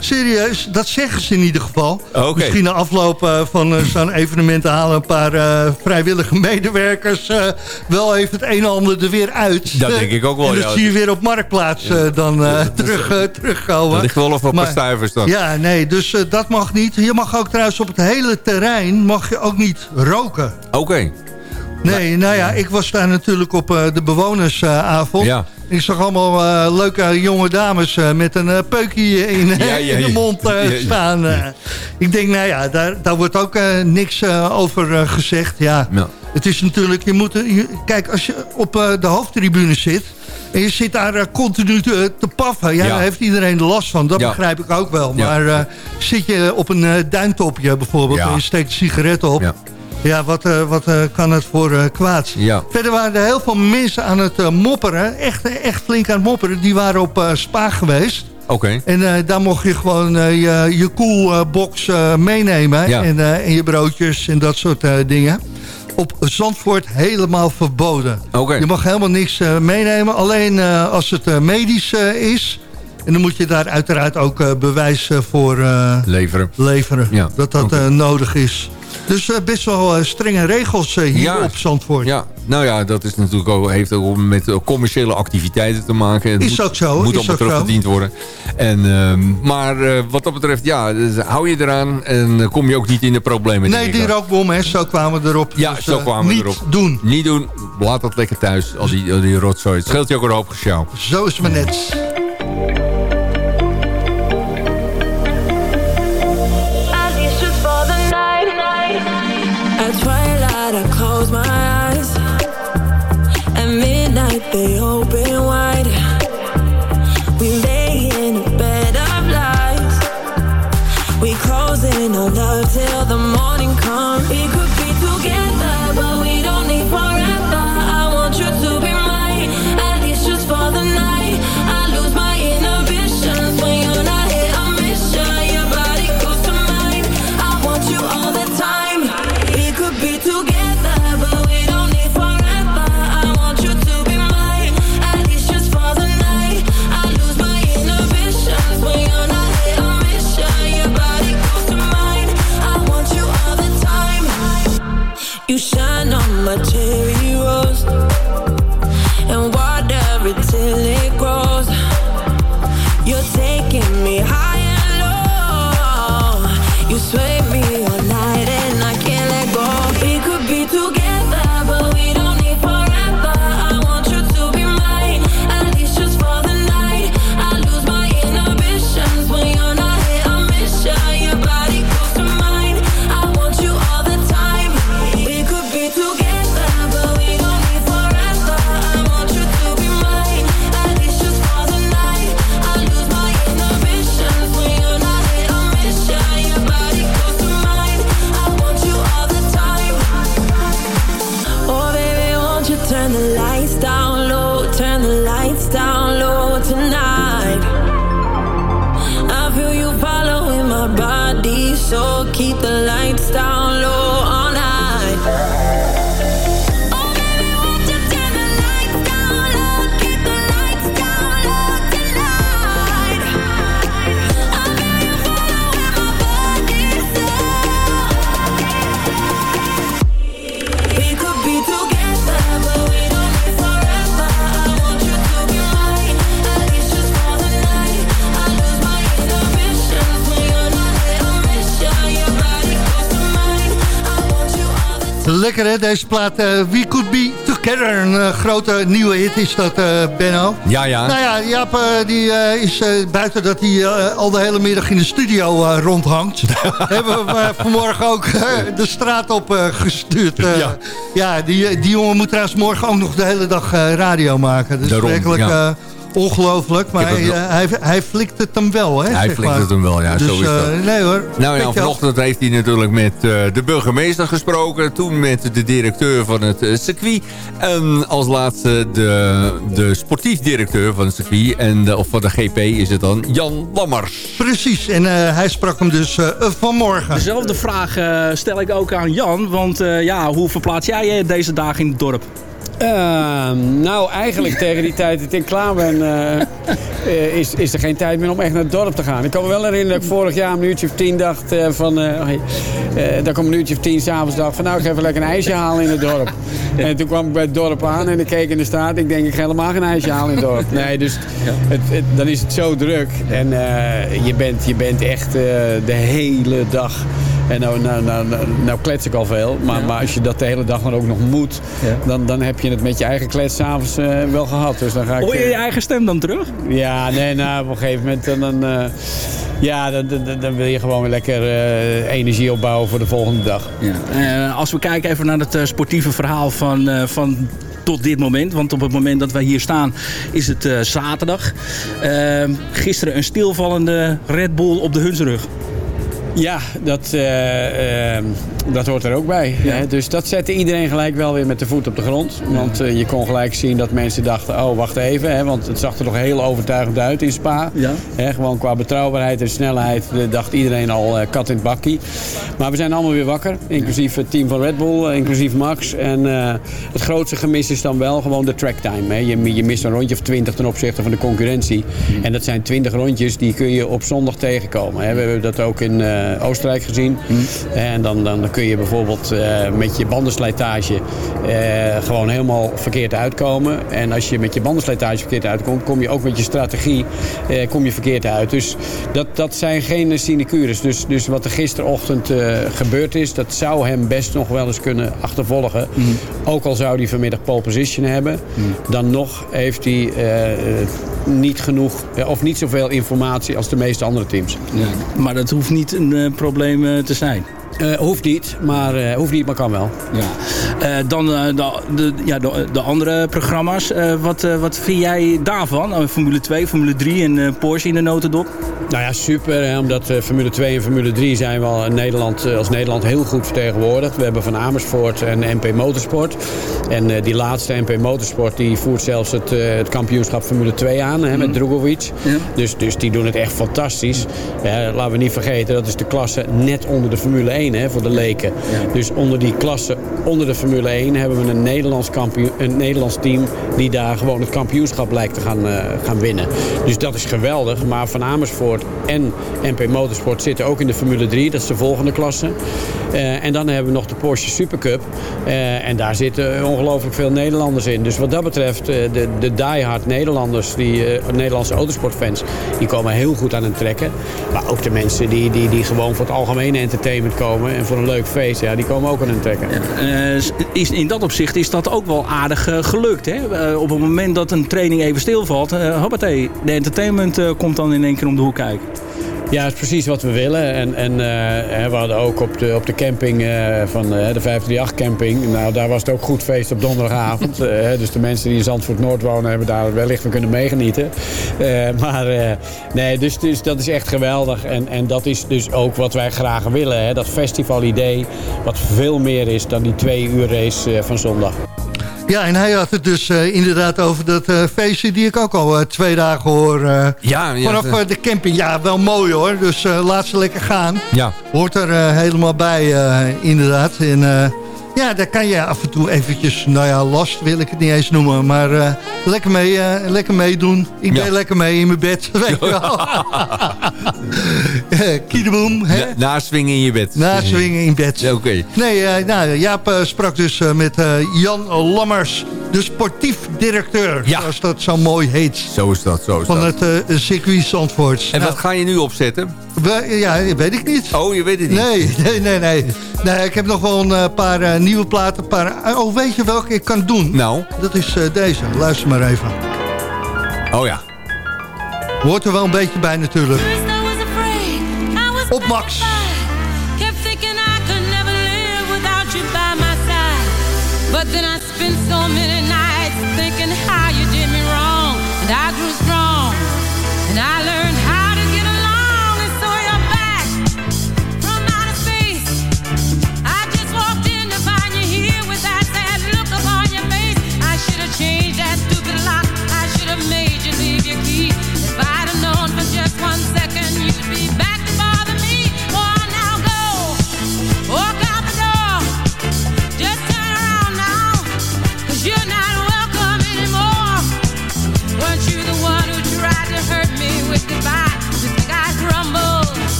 Serieus, dat zeggen ze in ieder geval. Misschien na afloop van zo'n evenement halen een paar vrijwillige medewerkers wel even het een en ander er weer uit. Dat denk ik ook wel, En dat ja. zie je weer op Marktplaats eh, dan eh, terug, eh, terugkomen. Er ligt wel een paar Maar- stuivers dan. Ja, nee, dus dat mag niet. Je mag ook trouwens op het hele terrein mag je ook niet roken. Oké. Nee, nou ja, ik was daar natuurlijk op de bewonersavond. Ja. Ik zag allemaal leuke jonge dames met een peukje in, Ja, ja, in de mond staan. Ik denk, nou ja, daar, daar wordt ook niks over gezegd. Ja, Ja. het is natuurlijk, je moet, je- kijk, als je op de hoofdtribune zit... en je zit daar eh, continu te, te paffen, ja, Ja. daar heeft iedereen er last van. Dat Ja. begrijp ik ook wel. Maar eh, zit je op een eh, duintopje bijvoorbeeld en je steekt een sigaret op... Ja. Ja, wat, wat kan het voor kwaad? Ja. Verder waren er heel veel mensen aan het mopperen. Echt, echt flink aan het mopperen. Die waren op Spa geweest. Oké. En eh, daar mocht je gewoon je, je koelbox eh, meenemen. Ja. En, en je broodjes en dat soort dingen. Op Zandvoort helemaal verboden. Je mag helemaal niks eh, meenemen. Alleen eh, als het eh, medisch is. En dan moet je daar uiteraard ook bewijs voor Leveren. leveren. Ja. Dat dat nodig is. Dus eh, best wel eh, strenge regels eh, hier Ja. op Zandvoort. Ja, nou ja, dat is natuurlijk ook, heeft ook met commerciële activiteiten te maken. Het Is moet, ook zo, moet is allemaal terugverdiend worden. En, ehm, maar wat dat betreft, ja, dus hou je eraan en kom je ook niet in de problemen. Nee, die rookbom, hè, zo kwamen we erop. Ja, Dus, zo kwamen we niet erop. doen. Niet doen. Laat dat lekker thuis, al die, al die rotzooi. Het scheelt je ook een hoop gesjouw. Zo is het maar net. Shine on my cherry Lekker hè, deze plaat eh, We Could Be Together. Een eh, grote nieuwe hit is dat, eh, Benno. Ja, ja. Nou ja, Jaap die, is buiten dat hij al de hele middag in de studio rondhangt. hebben we hem vanmorgen ook de straat op gestuurd. Ja. ja, die, die jongen moet trouwens morgen ook nog de hele dag radio maken. Dus Daarom, werkelijk ja. Eh, ongelooflijk. Maar hij, eh, hij, hij flikt het hem wel, hè? Hij flikt maar. het hem wel, ja, dus, zo is dat. eh, nee hoor. Nou ja, af. vanochtend heeft hij natuurlijk met eh, de burgemeester gesproken. Toen met de directeur van het eh, circuit. En als laatste de, de sportief directeur van het circuit. En de, of van de GP is het dan Jan Lammers. Precies, en eh, hij sprak hem dus eh, vanmorgen. Dezelfde vraag eh, stel ik ook aan Jan. Want eh, ja, hoe verplaats jij je deze dagen in het dorp? Ehm, nou, eigenlijk tegen die tijd dat ik klaar ben, eh, eh, is, is er geen tijd meer om echt naar het dorp te gaan. Ik kan me wel herinneren dat ik vorig jaar een uurtje of tien dacht eh, van... eh, dat ik om een uurtje of tien s'avonds dacht van nou, ik ga even lekker een ijsje halen in het dorp. En toen kwam ik bij het dorp aan en ik keek in de straat. Ik denk, ik ga helemaal geen ijsje halen in het dorp. Nee, dus het, het- dan is het zo druk. En je, bent, je bent echt de hele dag... En nou, nou, nou, nou, nou klets ik al veel. Maar, maar als je dat de hele dag dan ook nog moet... Dan, dan heb je het met je eigen klets s'avonds eh wel gehad. Dus dan ga ik, Hoor je eh, je eigen stem dan terug? ja, nee, nou, op een gegeven moment dan, dan, eh, ja, dan, dan, dan wil je gewoon weer lekker eh, energie opbouwen voor de volgende dag. Eh, als we kijken even naar het eh, sportieve verhaal van, eh, van tot dit moment. Want op het moment dat wij hier staan is het eh, zaterdag. Eh, gisteren een stilvallende Red Bull op de Hunsrug. Ja, dat, eh, eh, dat hoort er ook bij. Hè? Dus dat zette iedereen gelijk wel weer met de voet op de grond. Want eh, je kon gelijk zien dat mensen dachten, oh wacht even. Hè? Want het zag er nog heel overtuigend uit in Spa. Hè? Gewoon qua betrouwbaarheid en snelheid eh, dacht iedereen al kat in het bakkie. Maar we zijn allemaal weer wakker. Inclusief het team van Red Bull, inclusief Max. En het grootste gemis is dan wel gewoon de tracktime. Hè? Je, je mist een rondje of 20 ten opzichte van de concurrentie. En dat zijn 20 rondjes die kun je op zondag tegenkomen. Hè? We hebben dat ook in Oostenrijk gezien. En dan, dan kun je bijvoorbeeld eh, met je bandenslijtage eh, gewoon helemaal verkeerd uitkomen. En als je met je bandenslijtage verkeerd uitkomt, kom je ook met je strategie eh, kom je verkeerd uit. Dus dat, dat zijn geen sinecures. Dus, dus wat er gisterochtend eh, gebeurd is, dat zou hem best nog wel eens kunnen achtervolgen. Ook al zou hij vanmiddag pole position hebben, dan nog heeft hij eh, eh, niet genoeg eh, of niet zoveel informatie als de meeste andere teams. Maar dat hoeft niet eh, probleem eh, te zijn. Eh, hoeft niet, maar, eh, hoeft niet, maar kan wel. Ja. Eh, dan de, de, ja, de, de andere programma's. Wat, wat vind jij daarvan? Formule 2, Formule 3 en Porsche in de notendop? Nou ja, super. Hè, omdat Formule 2 en Formule 3 zijn wel in Nederland, als Nederland heel goed vertegenwoordigd. We hebben van Amersfoort en MP Motorsport. En die laatste MP Motorsport die voert zelfs het, het kampioenschap Formule 2 aan hè, met Drugovic. Dus, dus die doen het echt fantastisch. Laten we niet vergeten, dat is de klasse net onder de Formule 1 hè, voor de leken. Dus onder die klasse, onder de Formule 1, hebben we een Nederlands, kampioen, een Nederlands team die daar gewoon het kampioenschap lijkt te gaan, eh, gaan winnen. Dus dat is geweldig. Maar Van Amersfoort en MP Motorsport zitten ook in de Formule 3. Dat is de volgende klasse. Eh, en dan hebben we nog de Porsche Supercup. Eh, en daar zitten ongelooflijk veel Nederlanders in. Dus wat dat betreft, de, de diehard Nederlanders, die Nederlandse autosportfans, die komen heel goed aan het trekken. Maar ook de mensen die, die, die gewoon voor het algemene entertainment komen en voor een leuk feest, ja, die komen ook aan het trekken. Eh, is, in dat opzicht is dat ook wel aardig eh, gelukt. Hè? Eh, op het moment dat een training even stilvalt, uh, hoppatee, de entertainment komt dan in één keer om de hoek kijken. Ja, dat is precies wat we willen. En, en eh, we hadden ook op de, op de camping eh, van eh, de 538 camping. Nou, daar was het ook goed feest op donderdagavond. Dus de mensen die in Zandvoort Noord wonen hebben daar wellicht van kunnen meegenieten. Maar nee, dus, dus dat is echt geweldig. En, en dat is dus ook wat wij graag willen. Hè? Dat festivalidee, wat veel meer is dan die twee uur race van zondag. Ja, en hij had het dus eh, inderdaad over dat eh, feestje die ik ook al eh, twee dagen hoor. Ja, vanaf de camping. Ja, wel mooi hoor. Dus laat ze lekker gaan. Ja. Hoort er helemaal bij, inderdaad. En ja, daar kan je af en toe eventjes, nou ja, last wil ik het niet eens noemen. Maar lekker, mee, lekker meedoen. Ik ben Ja. lekker mee in mijn bed, weet je wel. Kiedeboom, hè? Na, naswingen in je bed. Naswingen in bed. Oké. Nee, eh, nou, Jaap eh, sprak dus eh, met eh, Jan Lammers, de sportief directeur. Zoals dat zo mooi heet. Zo is dat, zo is Van dat. het eh, circuit Zandvoort. En Nou, wat ga je nu opzetten? we- ja, weet ik niet. Oh, je weet het niet. Nee, nee, nee, nee. nee ik heb nog wel een paar eh, nieuwe platen. Paar, oh, weet je welke ik kan doen? Nou? Dat is eh, deze. Luister maar even. Oh ja. Hoort er wel een beetje bij natuurlijk. My side. But then I spent so many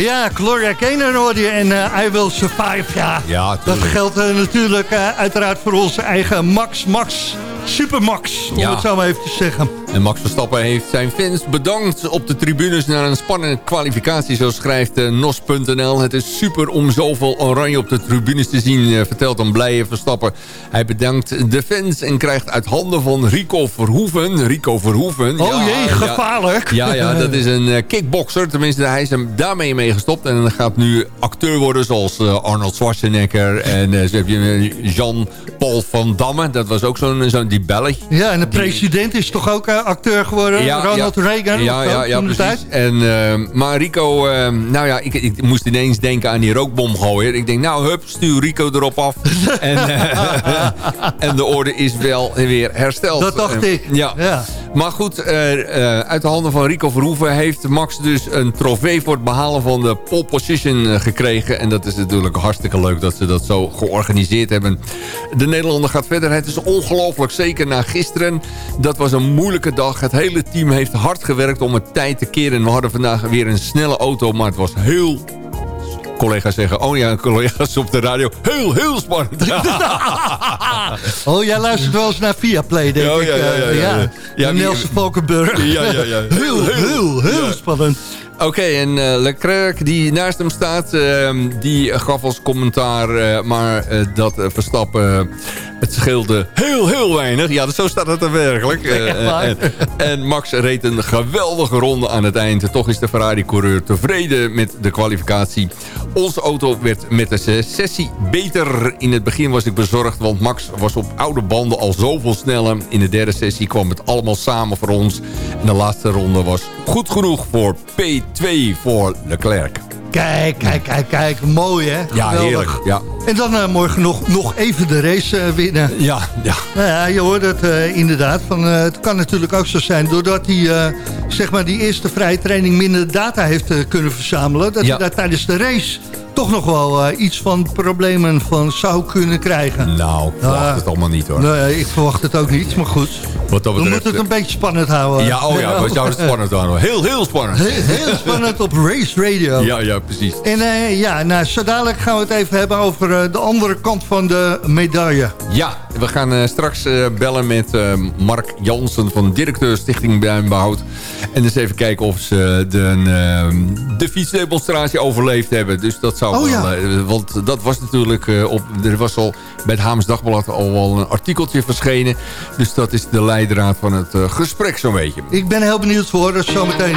Ja, Gloria Gaynor hoorde je en eh, I Will Survive. Ja, Ja, dat geldt eh, natuurlijk eh, uiteraard voor onze eigen Max Max. Supermax, om Ja. het zo maar even te zeggen. En Max Verstappen heeft zijn fans bedankt op de tribunes... na een spannende kwalificatie, zo schrijft eh, NOS.nl. Het is super om zoveel oranje op de tribunes te zien... eh, vertelt een blije Verstappen. Hij bedankt de fans en krijgt uit handen van Rico Verhoeven... Rico Verhoeven... Oh jee, gevaarlijk. Ja, ja, dat is een eh, kickboxer. Tenminste, hij is hem daarmee mee gestopt. En gaat nu acteur worden zoals Arnold Schwarzenegger. En zo heb je Jean-Paul van Damme. Dat was ook zo'n zo'n die Belg. Ja, en de president is toch ook eh, acteur geworden? Ronald Reagan? Ja, ja, ja precies. tijd? En, eh, maar Rico, eh, nou ja, ik, ik moest ineens denken aan die rookbomgooier. Ik denk, nou hup, stuur Rico erop af. en, en de orde is wel weer hersteld. Dat dacht ik. Ja. Ja. Maar goed, uit de handen van Rico Verhoeven heeft Max dus een trofee voor het behalen van de pole position gekregen. En dat is natuurlijk hartstikke leuk dat ze dat zo georganiseerd hebben. De Nederlander gaat verder. Het is ongelooflijk, zeker na gisteren. Dat was een moeilijke dag. Het hele team heeft hard gewerkt om het tijd te keren. We hadden vandaag weer een snelle auto, maar het was heel collega's zeggen... oh ja, collega's op de radio. Heel, heel spannend. Oh, jij luistert wel eens naar Viaplay, denk Ja, ik. ja, ja, eh, ja, ja. Ja, De wie- Nelson Valkenburg. Ja, ja, ja. Heel, heel, heel, Ja. spannend. Oké, en eh, Leclerc die naast hem staat, ehm, die gaf als commentaar... eh, maar eh, dat Verstappen, het scheelde heel, heel weinig. Ja, dus zo staat het er werkelijk. En, en Max reed een geweldige ronde aan het eind. Toch is de Ferrari-coureur tevreden met de kwalificatie. Onze auto werd met de sessie beter. In het begin was ik bezorgd, want Max was op oude banden al zoveel sneller. In de derde sessie kwam het allemaal samen voor ons. En de laatste ronde was goed genoeg voor P2 voor Leclerc. Kijk, kijk, kijk, kijk. Mooi, hè? Ja, Geweldig. heerlijk. Ja, En dan eh, morgen nog, nog even de race eh, winnen. ja, ja. Nou ja, je hoort het eh, inderdaad. Van, het kan natuurlijk ook zo zijn, doordat hij zeg maar die eerste vrije training minder data heeft kunnen verzamelen, dat Ja. hij daar tijdens de race toch nog wel eh, iets van problemen van zou kunnen krijgen. Nou, ik verwacht Ja. het allemaal niet hoor. Nee, ik verwacht het ook niet, maar goed. Wat dat We moeten het een beetje spannend houden. Ja, oh ja, we zouden het spannend aan Heel, heel spannend. Heel, heel spannend op Race Radio. Ja, ja, precies. En eh, ja, nou, zo dadelijk gaan we het even hebben over eh, de andere kant van de medaille. Ja, we gaan eh, straks eh, bellen met eh, Mark Jansen van directeur Stichting Duinbehoud. En eens even kijken of ze de, eh, de fietsdemonstratie overleefd hebben. Dus dat zou Oh, wel... ja. eh, want dat was natuurlijk eh, op... Er was al bij het Haams Dagblad al wel een artikeltje verschenen. Dus dat is de leidraad van het eh, gesprek zo'n beetje. Ik ben heel benieuwd voor dus zometeen.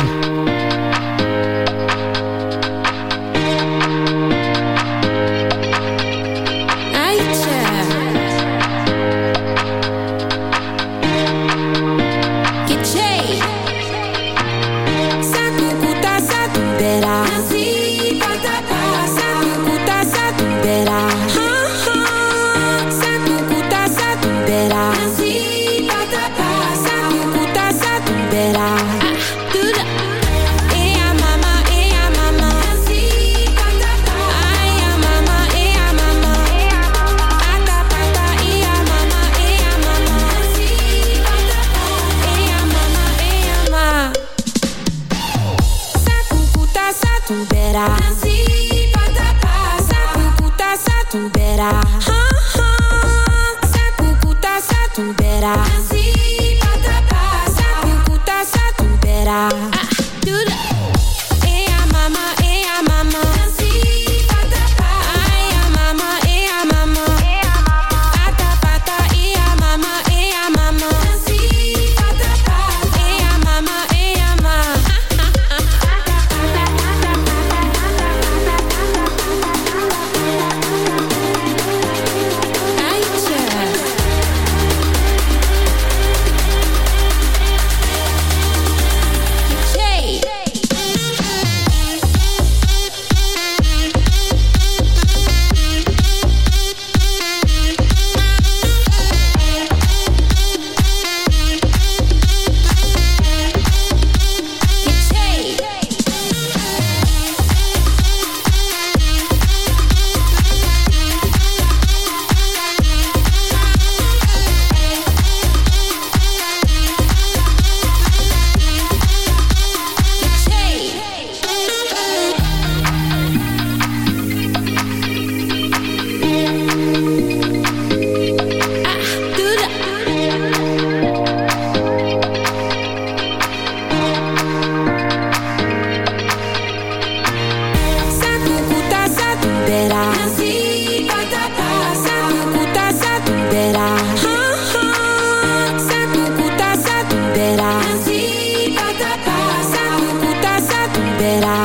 Je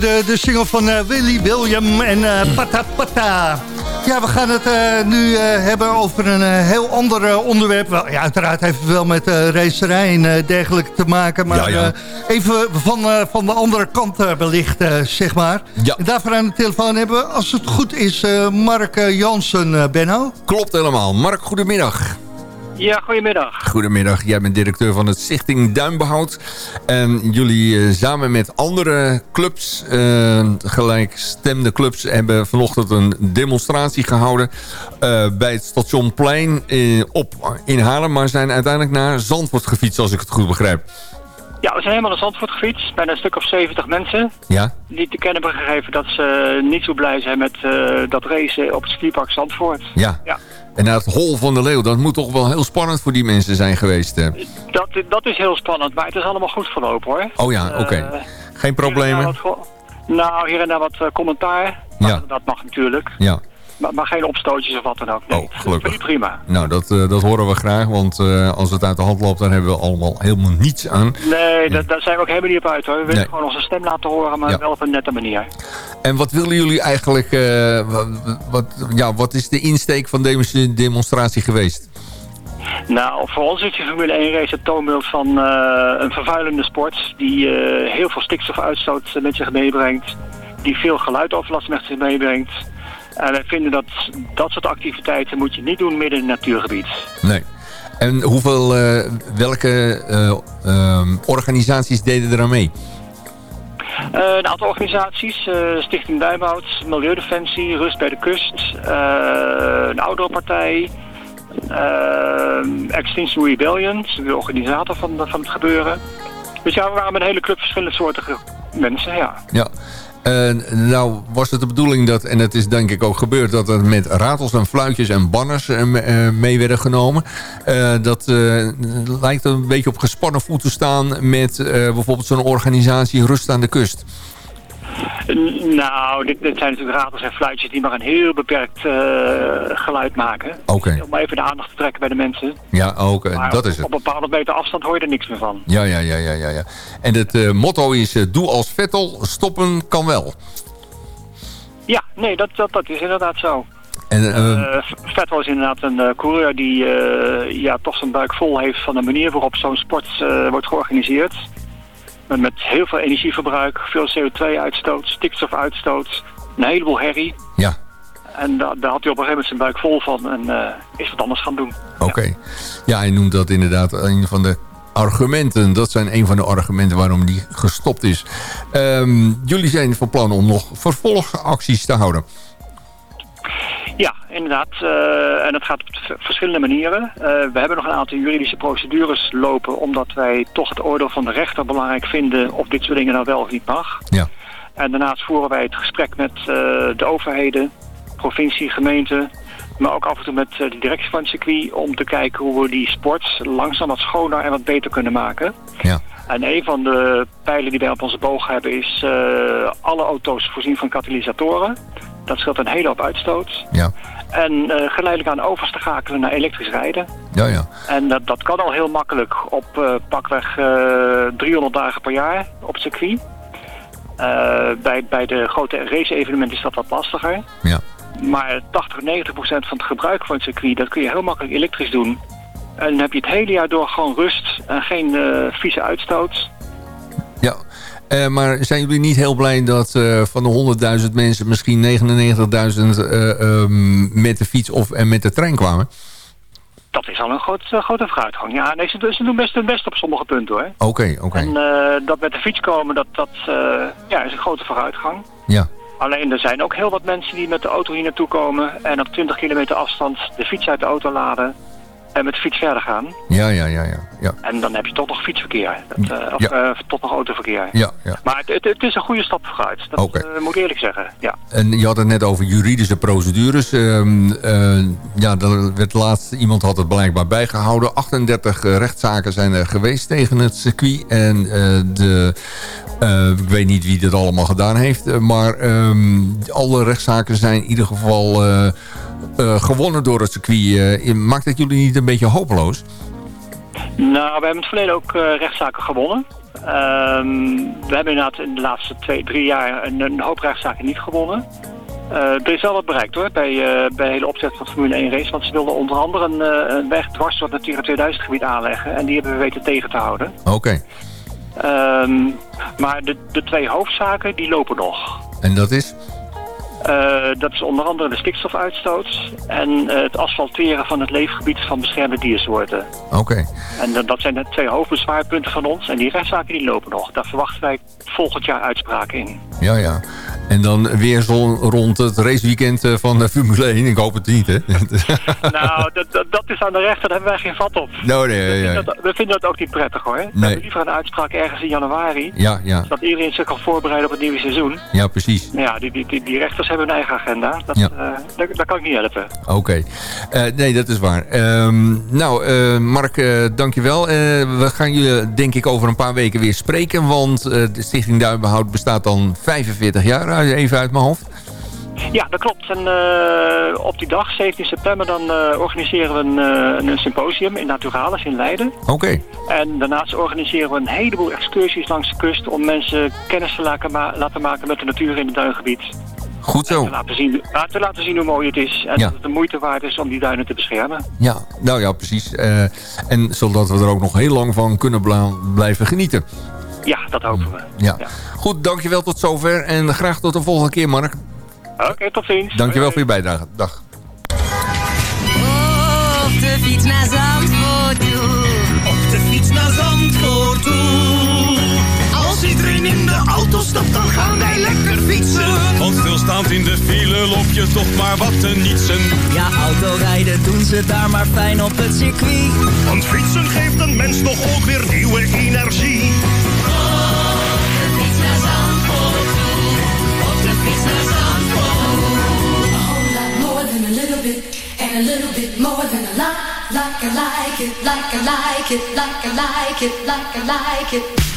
hoorde de single van eh, Willy William en eh Pata Pata. Ja, we gaan het eh, nu hebben over een heel ander onderwerp. Wel, ja, uiteraard heeft het wel met racerij en dergelijke te maken. Maar Ja, ja. even van, van de andere kant belicht, zeg maar. Ja. En daarvoor aan de telefoon hebben we, als het goed is, Mark Jansen, Benno. Klopt helemaal. Mark, goedemiddag. Ja, goedemiddag. Goedemiddag, jij bent directeur van het Stichting Duinbehoud. En jullie eh, samen met andere clubs, eh, gelijkstemde clubs... hebben vanochtend een demonstratie gehouden eh, bij het stationplein eh, op, in Haarlem... maar zijn uiteindelijk naar Zandvoort gefietst, als ik het goed begrijp. Ja, we zijn helemaal naar Zandvoort gefietst. Bijna een stuk of 70 mensen. Ja? Die te kennen hebben gegeven dat ze niet zo blij zijn met dat racen op het skipark Zandvoort. Ja. Ja. En naar het Hol van de Leeuw, dat moet toch wel heel spannend voor die mensen zijn geweest. Dat, dat is heel spannend, maar het is allemaal goed verlopen hoor. Oh ja, oké. Eh, Geen problemen? nou, hier en daar wat eh, commentaar. Ja. Dat mag natuurlijk. Ja. Maar, maar geen opstootjes of wat dan ook. Nee, Oh, gelukkig. prima. Nou, dat, eh, dat horen we graag, want als het uit de hand loopt... dan hebben we allemaal helemaal niets aan. Nee, dat, daar zijn we ook helemaal niet op uit hoor. We willen Nee. gewoon onze stem laten horen, maar Ja. wel op een nette manier. En wat willen jullie eigenlijk... eh, wat, wat, ja, wat is de insteek van deze demonstratie geweest? Nou, voor ons is die Formule 1 race het toonbeeld van eh, een vervuilende sport die eh, heel veel stikstofuitstoot met zich meebrengt, die veel geluidoverlast met zich meebrengt. En wij vinden dat dat soort activiteiten moet je niet doen midden in een natuurgebied. Nee. En hoeveel, welke eh, ehm, organisaties deden er aan mee? Eh, een aantal organisaties, eh, Stichting Duimhout, Milieudefensie, Rust bij de Kust, eh, een ouderenpartij, eh, Extinction Rebellion, de organisator van, van het gebeuren. Dus ja, we waren met een hele club verschillende soorten mensen, ja. Ja. Eh, nou was het de bedoeling dat, en het is denk ik ook gebeurd... dat er met ratels en fluitjes en banners eh, eh, mee werden genomen. Dat lijkt een beetje op gespannen voet te staan... met bijvoorbeeld zo'n organisatie Rust aan de Kust. Nou, dit, dit zijn natuurlijk ratels en fluitjes die maar een heel beperkt eh, geluid maken. Oké. Om even de aandacht te trekken bij de mensen. Ja, ook, Maar dat op, is het. op een bepaalde meter afstand hoor je er niks meer van. Ja, ja, ja, ja, ja. ja. En het eh, motto is eh, doe als Vettel, stoppen kan wel. Ja, nee, dat, dat, dat is inderdaad zo. En, Vettel is inderdaad een coureur die ja, toch zijn buik vol heeft van de manier waarop zo'n sport wordt georganiseerd. Met, met heel veel energieverbruik, veel CO2-uitstoot, stikstofuitstoot, een heleboel herrie. Ja. En da- daar had hij op een gegeven moment zijn buik vol van en eh, is wat anders gaan doen. Oké. Ja, hij noemt dat inderdaad een van de argumenten. Dat zijn een van de argumenten waarom die gestopt is. Ehm, jullie zijn van plan om nog vervolgacties te houden. Ja, inderdaad. eh, en dat gaat op verschillende manieren. Eh, we hebben nog een aantal juridische procedures lopen... omdat wij toch het oordeel van de rechter belangrijk vinden... of dit soort dingen nou wel of niet mag. Ja. En daarnaast voeren wij het gesprek met eh, de overheden, provincie, gemeente... maar ook af en toe met de directie van het circuit... om te kijken hoe we die sport langzaam wat schoner en wat beter kunnen maken. Ja. En een van de pijlen die wij op onze boog hebben is alle auto's voorzien van katalysatoren. Dat scheelt een hele hoop uitstoot. Ja. En eh, geleidelijk aan overs te schakelen naar elektrisch rijden. Ja, ja. En dat, dat kan al heel makkelijk op eh, pakweg eh 300 dagen per jaar op circuit. Bij, bij de grote race-evenementen is dat wat lastiger. Ja. Maar 80, 90 procent van het gebruik van het circuit, dat kun je heel makkelijk elektrisch doen. En dan heb je het hele jaar door gewoon rust en geen vieze uitstoot. Eh, maar zijn jullie niet heel blij dat eh, van de 100.000 mensen... misschien 99.000 eh, ehm, met de fiets of en met de trein kwamen? Dat is al een groot, grote vooruitgang. Ja, nee, ze, ze doen best hun best op sommige punten hoor. Oké, oké. En dat met de fiets komen, dat, dat ja, is een grote vooruitgang. Ja. Alleen er zijn ook heel wat mensen die met de auto hier naartoe komen en op 20 kilometer afstand de fiets uit de auto laden en met de fiets verder gaan. Ja, ja, ja, ja. Ja, En dan heb je toch nog fietsverkeer. Dat, eh, of Ja. eh, toch nog autoverkeer. ja, ja. Maar het, het, het is een goede stap vooruit. Dat eh, moet ik eerlijk zeggen. Ja. En je had het net over juridische procedures. Ehm, eh, ja, er werd laatst, iemand had het blijkbaar bijgehouden. 38 eh, rechtszaken zijn er geweest tegen het circuit. En de, ik weet niet wie dit allemaal gedaan heeft. Maar ehm, alle rechtszaken zijn in ieder geval gewonnen door het circuit. Eh, maakt het jullie niet een beetje hopeloos? Nou, we hebben in het verleden ook eh, rechtszaken gewonnen. Ehm, we hebben inderdaad in de laatste twee, drie jaar een, een hoop rechtszaken niet gewonnen. Eh, er is wel wat bereikt hoor, bij, eh, bij de hele opzet van Formule 1 race. Want ze wilden onder andere een, eh, een weg dwars door het Natura 2000 gebied aanleggen. En die hebben we weten tegen te houden. Oké. Ehm, maar de, de twee hoofdzaken, die lopen nog. En dat is? Eh, dat is onder andere de stikstofuitstoot en eh, het asfalteren van het leefgebied van beschermde diersoorten. Oké. En dat, dat zijn de twee hoofdbezwaarpunten van ons. En die rechtszaken die lopen nog. Daar verwachten wij volgend jaar uitspraken in. Ja, ja. En dan weer zo rond het raceweekend eh, van de Formule 1. Ik hoop het niet, hè? nou, dat, dat, dat is aan de rechter, daar hebben wij geen vat op. Nou, nee, we, ja, vinden ja. dat, we vinden dat ook niet prettig hoor. We Nee. hebben liever een uitspraak ergens in januari. Ja, ja. Zodat iedereen zich kan voorbereiden op het nieuwe seizoen. Ja, precies. Ja, die, die, die, die rechters hebben hun eigen agenda. Dat, Ja. eh, daar, daar kan ik niet helpen. Oké. Eh, nee, dat is waar. Ehm, nou, eh, Mark, dankjewel. We gaan jullie denk ik over een paar weken weer spreken. Want de Stichting Duivenhout bestaat dan 45 jaar, even uit mijn hoofd. Ja, dat klopt. En op die dag, 17 september, dan organiseren we een, een symposium in Naturalis in Leiden. Oké. En daarnaast organiseren we een heleboel excursies langs de kust om mensen kennis te laten, ma- laten maken met de natuur in het duingebied. Goed zo. Te laten, zien, te laten zien hoe mooi het is en Ja. dat het de moeite waard is om die duinen te beschermen. Ja, nou ja, precies. Eh, en zodat we er ook nog heel lang van kunnen blijven genieten. Ja, dat hopen we. Ja. Goed, dankjewel tot zover. En graag tot de volgende keer, Mark. Oké, tot ziens. Dankjewel voor je bijdrage. Dag. Op de fiets naar Zandvoort toe. Op de fiets naar Zandvoort toe. Als iedereen in de auto stapt, dan gaan wij lekker fietsen. Want stilstaand in de file loop je toch maar wat te nietsen. Ja, autorijden doen ze daar maar fijn op het circuit. Want fietsen geeft een mens toch ook weer nieuwe energie. More than a little bit, and a little bit more than a lot. Like I like it, like I like it, like I like it, like I like it.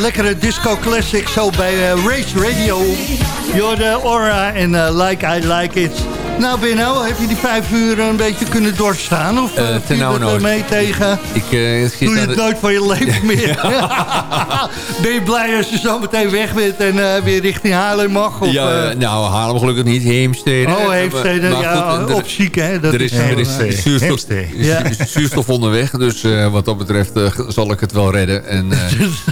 Lekkere disco classic zo bij eh, Race Radio. Jorde Aura en eh, Like I Like It. Nou Benno, heb je die vijf uur een beetje kunnen doorstaan? Of Eh, uh, ten nou mee tegen? Ik, eh, zit Doe je het de- nooit van je leven meer? Ben je blij als je zo meteen weg bent en eh, weer richting Haarlem mag? Of, ja, eh, nou, Haarlem gelukkig niet. Heemstede. Oh, Heemstede, Maar ja, goed, er- op ziek, hè? Dat er is, is er is eh, zuurstof, Heemstede. Ja. zuurstof onderweg. Dus eh, wat dat betreft eh, zal ik het wel redden. En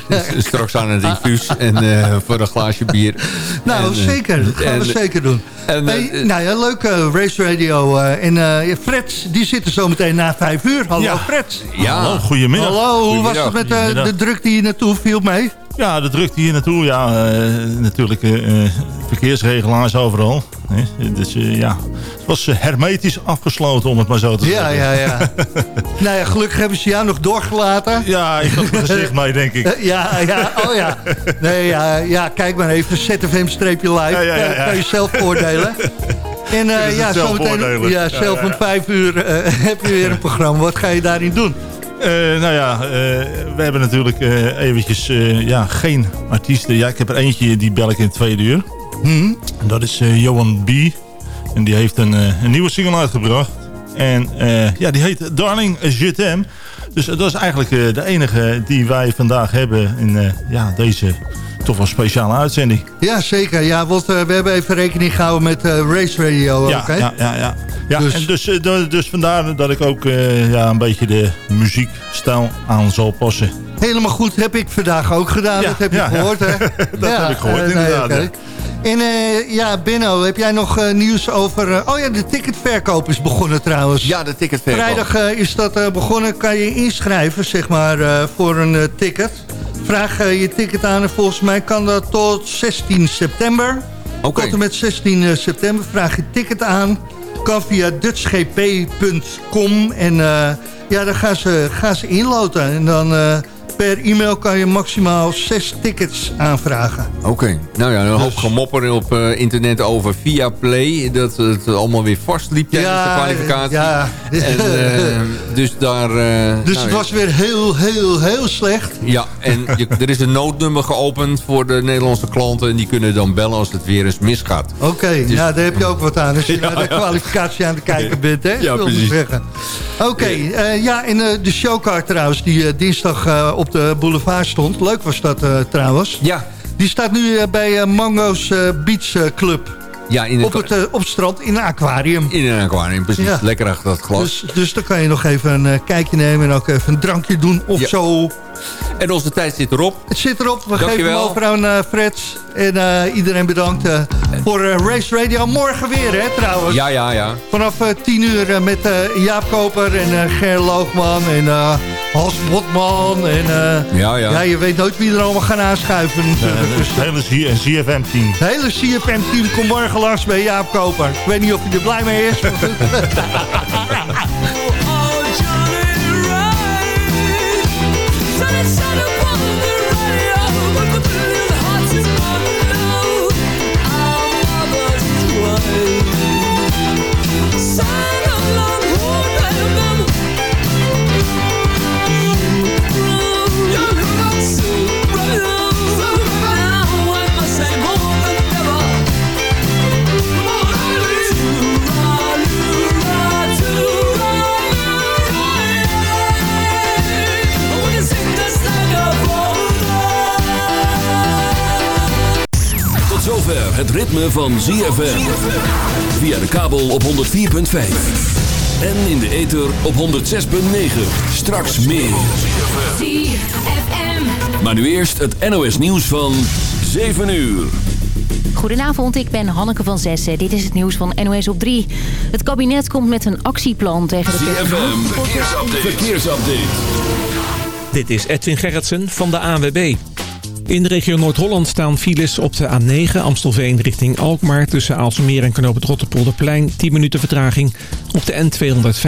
eh, straks aan het infuus. En eh, voor een glaasje bier. Nou, En, eh, zeker. Dat gaan we en- zeker doen. en, hey, eh, nou ja, leuk eh, Race Radio. eh, en eh, Fred, die zit er zo meteen na vijf uur. Hallo Ja. Fred. Ja. Hallo, goedemiddag. Hallo, hoe was het met eh, de druk die je naartoe viel mee? Ja, de drukte hier naartoe. Ja, eh, natuurlijk eh, eh, verkeersregelaars overal. Hè. Dus ja, het was hermetisch afgesloten om het maar zo te Ja, zeggen. ja, ja. nou ja, gelukkig hebben ze jou nog doorgelaten. Ja, ik had mijn gezicht mee, denk ik. Ja, ja, oh ja. Nee, ja, ja kijk maar even, ZFM-live. Ja, ja. Kan- je zelf oordelen. En ja, zelf beoordelen. ja, zelf om vijf uur heb je weer een programma. Wat ga je daarin doen? Eh, nou ja, eh, we hebben natuurlijk eh, eventjes ja, geen artiesten. Ja, ik heb er eentje, die bel ik in het tweede uur. Hm? En dat is Johan B. En die heeft een, een nieuwe single uitgebracht. En ja, die heet Darling Je T'aime. Dus dat is eigenlijk de enige die wij vandaag hebben in ja, deze toch wel speciale uitzending. Ja, zeker. Ja, want eh, we hebben even rekening gehouden met eh, Race Radio Ja, ook, hè? ja, ja, ja. ja Dus- en dus, eh, dus, vandaar dat ik ook ja, een beetje de muziekstijl aan zal passen. Helemaal goed, heb ik vandaag ook gedaan. Ja, dat heb je gehoord, hè? Dat heb ik gehoord, eh, inderdaad, oké. En eh, ja, Benno, heb jij nog eh, nieuws over... eh, oh ja, de ticketverkoop is begonnen trouwens. Ja, de ticketverkoop. Vrijdag is dat begonnen. Kan je inschrijven, zeg maar, voor een ticket. Vraag je ticket aan en volgens mij kan dat tot 16 september. Oké. Tot en met 16 eh, september vraag je ticket aan. Kan via dutchgp.com. En ja, dan gaan ze, gaan ze inloten. En dan per e-mail kan je maximaal 6 tickets aanvragen. Oké, nou ja, een hoop Dus- gemopper op eh, internet over via Play. Dat het allemaal weer vastliep tijdens Ja, de kwalificatie. ja. En, eh, dus daar... eh, Dus nou het was weer heel, heel, heel slecht. Ja, en je- er is een noodnummer geopend voor de Nederlandse klanten. En die kunnen dan bellen als het weer eens misgaat. Oké, ja, daar heb je ook wat aan als je Ja, naar de kwalificatie aan het kijken bent, hè? Ja, precies. Oké, ja, en de showcar trouwens, die dinsdag op de boulevard stond. Leuk was dat eh, trouwens. Ja. Die staat nu eh, bij eh, Mango's Beach Club. Ja, in het, Op het, op het strand in een aquarium. in een aquarium, precies. Ja. Lekker achter dat glas. Dus, dus dan kan je nog even een kijkje nemen en ook even een drankje doen of Ja. zo. En onze tijd zit erop. Het zit erop. We geven Dankjewel. hem over aan Fred. En iedereen bedankt voor Race Radio. Morgen weer, hè, trouwens. Ja, ja, ja. Vanaf eh, 10 uur met Jaap Koper en Ger Loogman en Hans Botman. En eh, Ja, ja. je weet nooit wie er allemaal gaan aanschuiven. natuurlijk. Eh, Dus, het hele ZFM-team. het hele CFM-team komt morgen langs bij Jaap Koper. Ik weet niet of hij er blij mee is. het ritme van ZFM. Via de kabel op 104.5. En in de ether op 106.9. Straks meer. Maar nu eerst het NOS nieuws van 7 uur. Goedenavond, ik ben Hanneke van Zessen. Dit is het nieuws van NOS op 3. Het kabinet komt met een actieplan tegen de ZFM, verkeersupdate. verkeersupdate. Dit is Edwin Gerritsen van de ANWB. In de regio Noord-Holland staan files op de A9 Amstelveen richting Alkmaar... tussen Aalsmeer en Knoop het Rotterpolderplein. 10 minuten vertraging op de N205.